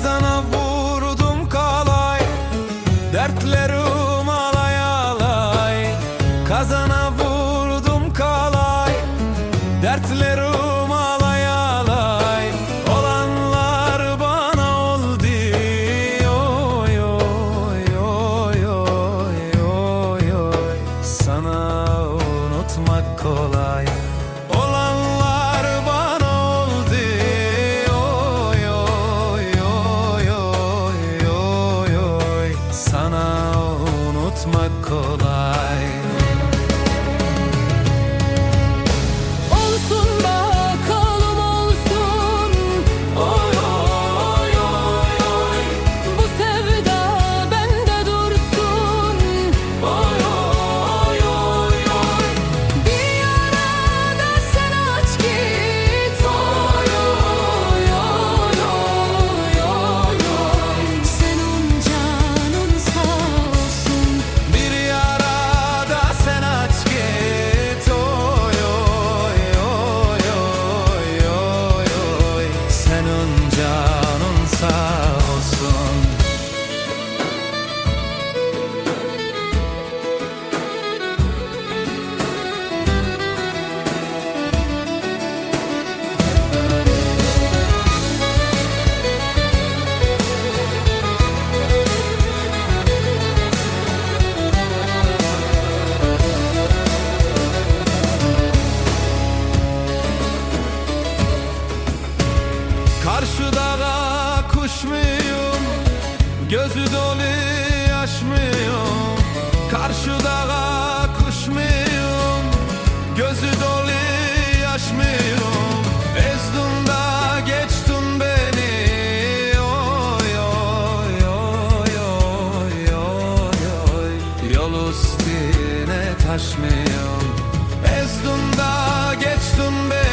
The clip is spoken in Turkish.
Kazana vurdum kalay Dertlerim alay alay. Kazana vurdum kalay Dertlerim alay alay. Olanlar bana oldu Oy oy oy oy oy oy. Sana unutmak kolay. Gözü dolu yaşmıyor. Karşı dağa kuşmuyor Gözü dolu yaşmıyor. Ezdun da geçtun beni. Oy oy oy oy oy oy. Yol üstüne taşmıyor Ezdun da geçtun beni.